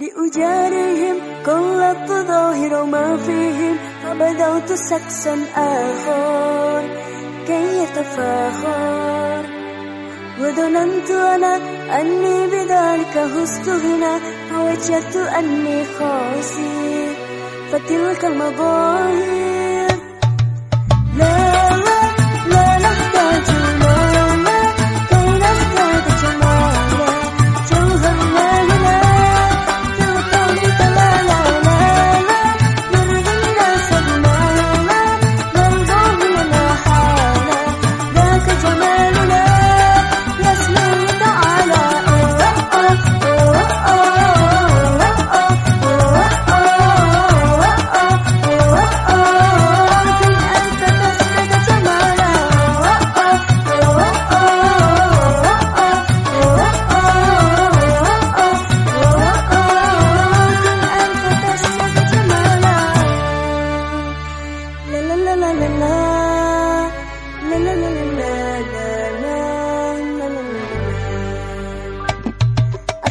لأجاريهم كل التظاهر ما فيهم فبدأت سكسا آخر. كي يتفاخر. وظننت أنا أني بذلك هزت غنى فوجدت أني خاسر. فتلك المظاهر.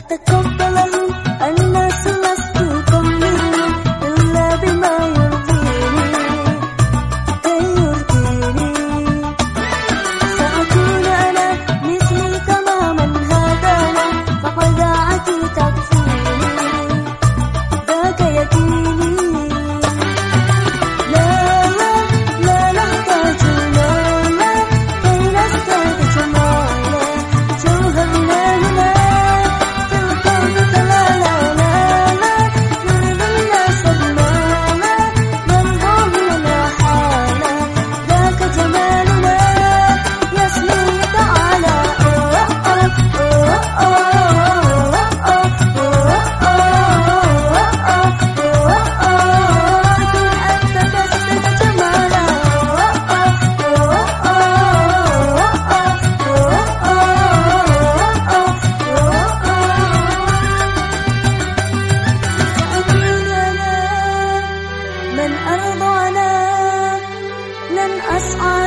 Te compro la luz, anu us on